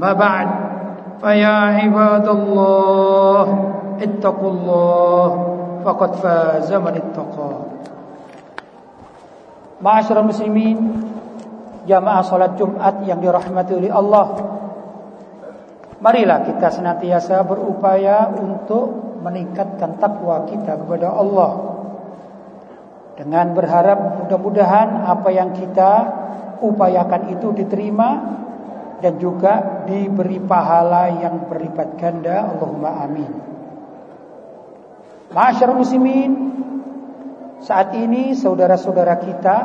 أما بعد فيا عباد الله اتقوا الله فقد فاز من اتقى Ma'asyiral muslimin Jamaah salat Jumat yang dirahmati oleh Allah Marilah kita senantiasa berupaya untuk meningkatkan takwa kita kepada Allah Dengan berharap mudah-mudahan apa yang kita upayakan itu diterima dan juga diberi pahala yang berlipat ganda. Allahumma amin. Ma'asyiral muslimin saat ini saudara-saudara kita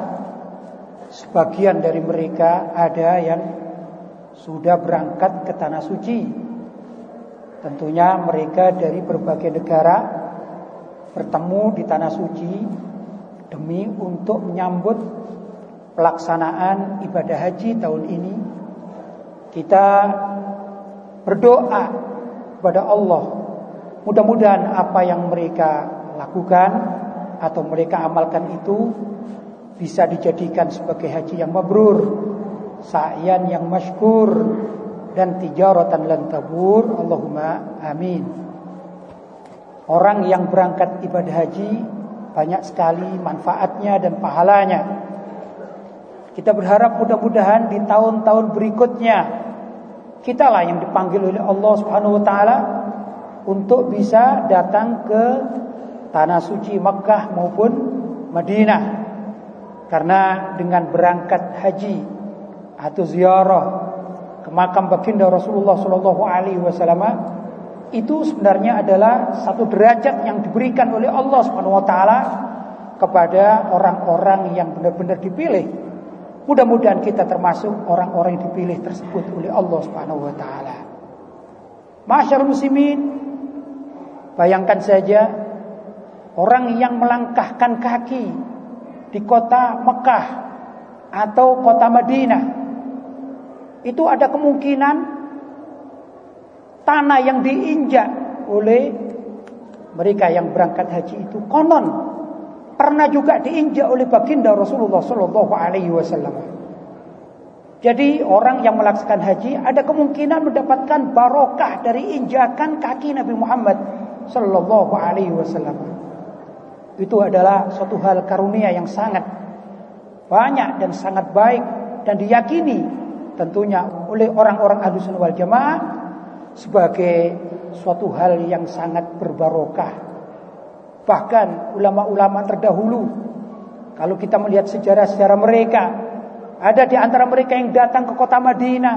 Sebagian dari mereka ada yang Sudah berangkat ke Tanah Suci. Tentunya mereka dari berbagai negara Bertemu di Tanah Suci Demi untuk menyambut Pelaksanaan ibadah haji tahun ini Kita berdoa kepada Allah Mudah-mudahan apa yang mereka lakukan atau mereka amalkan itu bisa dijadikan sebagai haji yang mabrur, sa'yan yang masykur dan tijaratan lan tabur. Allahumma amin. Orang yang berangkat ibadah haji banyak sekali manfaatnya dan pahalanya. Kita berharap mudah-mudahan di tahun-tahun berikutnya kitalah yang dipanggil oleh Allah Subhanahu wa taala untuk bisa datang ke tanah suci Makkah maupun Madinah. Karena dengan berangkat haji atau ziarah ke makam baginda Rasulullah Shallallahu alaihi wasallam itu sebenarnya adalah satu derajat yang diberikan oleh Allah Subhanahu wa taala kepada orang-orang yang benar-benar dipilih. Mudah-mudahan kita termasuk orang-orang yang dipilih tersebut oleh Allah Subhanahu wa taala. Masyaallah muslimin, bayangkan saja Orang yang melangkahkan kaki di kota Mekah atau kota Madinah itu ada kemungkinan tanah yang diinjak oleh mereka yang berangkat haji itu konon pernah juga diinjak oleh baginda Rasulullah Shallallahu Alaihi Wasallam. Jadi orang yang melaksanakan haji ada kemungkinan mendapatkan barokah dari injakan kaki Nabi Muhammad Shallallahu Alaihi Wasallam. Itu adalah suatu hal karunia yang sangat banyak dan sangat baik dan diyakini tentunya oleh orang-orang ahlu sunnah wal jamaah sebagai suatu hal yang sangat berbarokah. Bahkan ulama-ulama terdahulu kalau kita melihat sejarah-sejarah mereka ada di antara mereka yang datang ke kota Madinah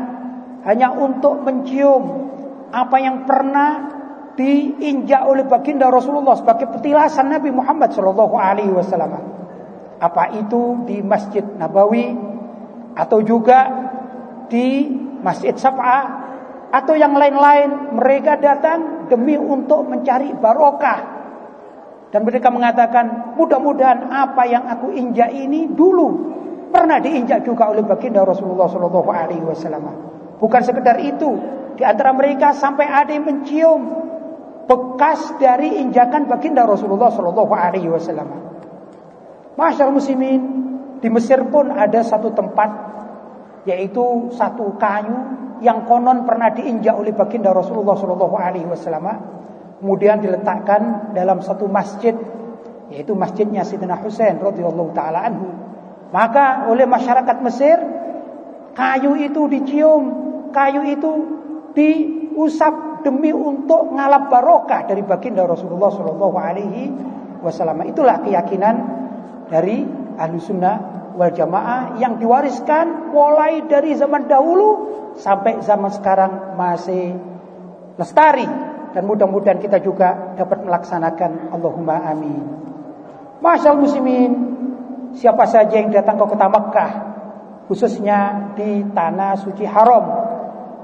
hanya untuk mencium apa yang pernah diinjak oleh baginda Rasulullah sebagai petilasan Nabi Muhammad Wasallam. Apa itu di Masjid Nabawi atau juga di Masjid Sab'ah atau yang lain-lain mereka datang demi untuk mencari barokah dan mereka mengatakan mudah-mudahan apa yang aku injak ini dulu pernah diinjak juga oleh baginda Rasulullah Shallallahu Alaihi Wasallam. Bukan sekedar itu, di antara mereka sampai ada yang mencium bekas dari injakan baginda Rasulullah Shallallahu Alaihi Wasallam. Masyarakat muslimin di Mesir pun ada satu tempat yaitu satu kayu yang konon pernah diinjak oleh baginda Rasulullah Shallallahu Alaihi Wasallam. Kemudian diletakkan dalam satu masjid yaitu masjidnya Sayyidina Husain radhiyallahu taala anhu. Maka oleh masyarakat Mesir Kayu itu dicium, kayu itu diusap demi untuk ngalap barokah dari baginda Rasulullah Shallallahu Alaihi Wasallam. Itulah keyakinan dari ahlu sunnah wal jamaah yang diwariskan mulai dari zaman dahulu sampai zaman sekarang masih lestari dan mudah-mudahan kita juga dapat melaksanakan Allahumma amin. Masyaallah muslimin, siapa saja yang datang ke kota Mekah khususnya di tanah suci haram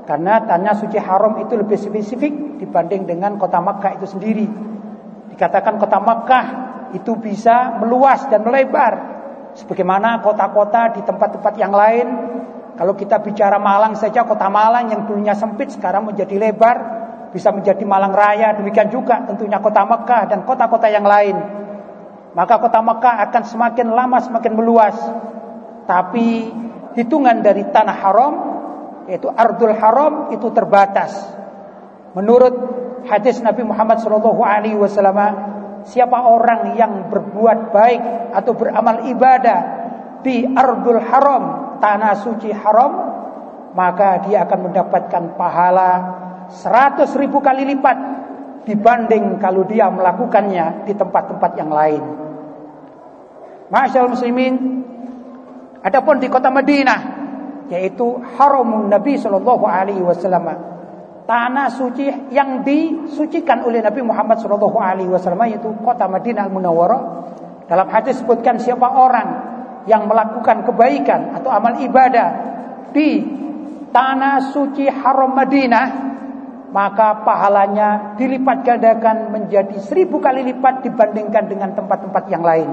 karena tanah suci haram itu lebih spesifik dibanding dengan kota Makkah itu sendiri. Dikatakan kota Makkah itu bisa meluas dan melebar sebagaimana kota-kota di tempat-tempat yang lain. Kalau kita bicara Malang saja, kota Malang yang dulunya sempit sekarang menjadi lebar, bisa menjadi Malang Raya. Demikian juga tentunya kota Mekah dan kota-kota yang lain. Maka kota Mekah akan semakin lama semakin meluas. Tapi hitungan dari tanah haram yaitu Ardul Haram itu terbatas. Menurut hadis Nabi Muhammad SAW, siapa orang yang berbuat baik atau beramal ibadah di Ardul Haram, tanah suci haram, maka dia akan mendapatkan pahala seratus ribu kali lipat dibanding kalau dia melakukannya di tempat-tempat yang lain. Masyaallah muslimin, adapun di kota Madinah yaitu haramun Nabi sallallahu alaihi wasallam. Tanah suci yang disucikan oleh Nabi Muhammad sallallahu alaihi wasallam yaitu kota Madinah Al-Munawwarah. Dalam hadis sebutkan siapa orang yang melakukan kebaikan atau amal ibadah di tanah suci haram Madinah maka pahalanya dilipat gandakan menjadi seribu kali lipat dibandingkan dengan tempat-tempat yang lain.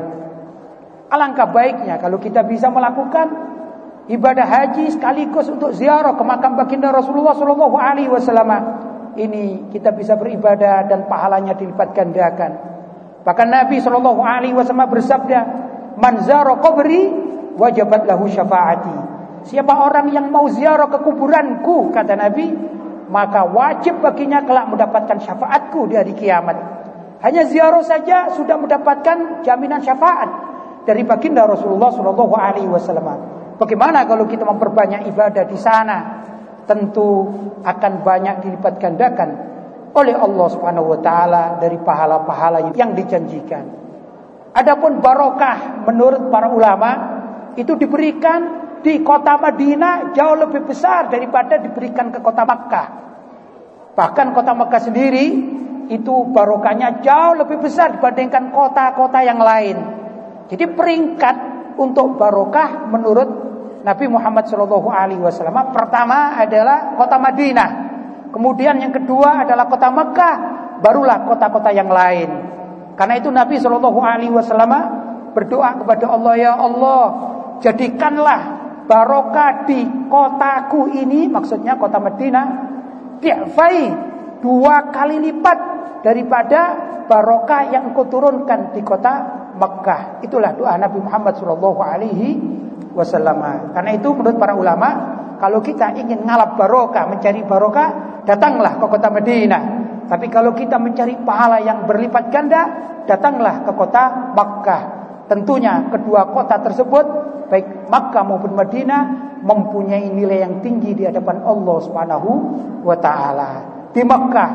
Alangkah baiknya kalau kita bisa melakukan ibadah haji sekaligus untuk ziarah ke makam baginda Rasulullah Shallallahu Alaihi Wasallam. Ini kita bisa beribadah dan pahalanya dilipat gandakan. Bahkan Nabi Shallallahu Alaihi Wasallam bersabda, "Manzaro kubri wajabat lahu syafaati." Siapa orang yang mau ziarah ke kuburanku, kata Nabi, maka wajib baginya kelak mendapatkan syafaatku di hari kiamat. Hanya ziarah saja sudah mendapatkan jaminan syafaat dari baginda Rasulullah Shallallahu Alaihi Wasallam. Bagaimana kalau kita memperbanyak ibadah di sana? Tentu akan banyak dilipat gandakan oleh Allah Subhanahu wa taala dari pahala-pahala yang dijanjikan. Adapun barokah menurut para ulama itu diberikan di kota Madinah jauh lebih besar daripada diberikan ke kota Makkah. Bahkan kota Makkah sendiri itu barokahnya jauh lebih besar dibandingkan kota-kota yang lain. Jadi peringkat untuk barokah menurut Nabi Muhammad Shallallahu Alaihi Wasallam pertama adalah kota Madinah, kemudian yang kedua adalah kota Mekah, barulah kota-kota yang lain. Karena itu Nabi Shallallahu Alaihi Wasallam berdoa kepada Allah ya Allah jadikanlah barokah di kotaku ini, maksudnya kota Madinah, di'fai dua kali lipat daripada barokah yang kau turunkan di kota Mekah. Itulah doa Nabi Muhammad Shallallahu Alaihi Wasallam. Karena itu menurut para ulama, kalau kita ingin ngalap barokah, mencari barokah, datanglah ke kota Madinah. Tapi kalau kita mencari pahala yang berlipat ganda, datanglah ke kota Makkah. Tentunya kedua kota tersebut, baik Makkah maupun Madinah, mempunyai nilai yang tinggi di hadapan Allah Subhanahu wa taala. Di Makkah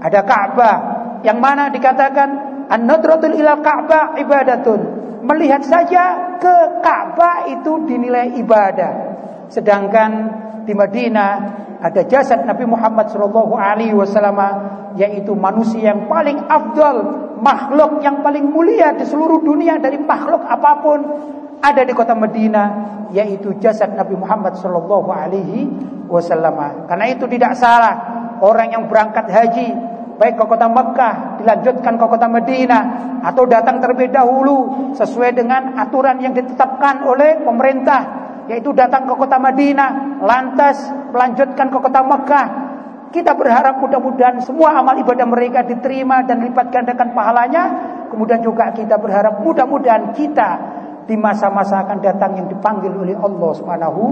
ada Ka'bah yang mana dikatakan an-nadratul ila Ka'bah ibadatun melihat saja ke Ka'bah itu dinilai ibadah. Sedangkan di Madinah ada jasad Nabi Muhammad SAW alaihi yaitu manusia yang paling afdal, makhluk yang paling mulia di seluruh dunia dari makhluk apa pun ada di kota Madinah yaitu jasad Nabi Muhammad SAW alaihi wasallam. Karena itu tidak salah orang yang berangkat haji baik ke kota Mekah, dilanjutkan ke kota Madinah atau datang terlebih dahulu sesuai dengan aturan yang ditetapkan oleh pemerintah yaitu datang ke kota Madinah lantas melanjutkan ke kota Mekah. Kita berharap mudah-mudahan semua amal ibadah mereka diterima dan lipat gandakan pahalanya. Kemudian juga kita berharap mudah-mudahan kita di masa-masa akan datang yang dipanggil oleh Allah Subhanahu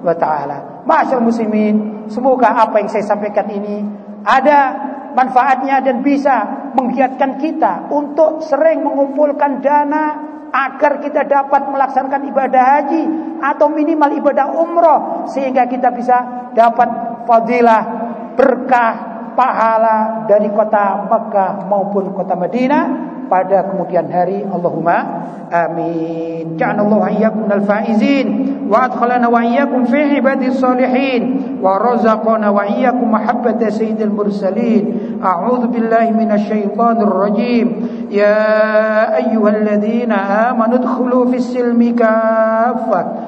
wa taala. Masyaallah muslimin, semoga apa yang saya sampaikan ini ada manfaatnya dan bisa menggiatkan kita untuk sering mengumpulkan dana agar kita dapat melaksanakan ibadah haji atau minimal ibadah umroh sehingga kita bisa dapat fadilah berkah pahala dari kota Mekah maupun kota Madinah pada kemudian hari. Allahumma amin. Ja'alallahu iyyakum minal faizin wa adkhalana wa iyyakum fi ibadis salihin wa razaqana wa iyyakum mahabbata sayyidil mursalin. A'udzu billahi minasy syaithanir rajim. Ya ayyuhalladzina amanu dkhulu fis silmi kaffah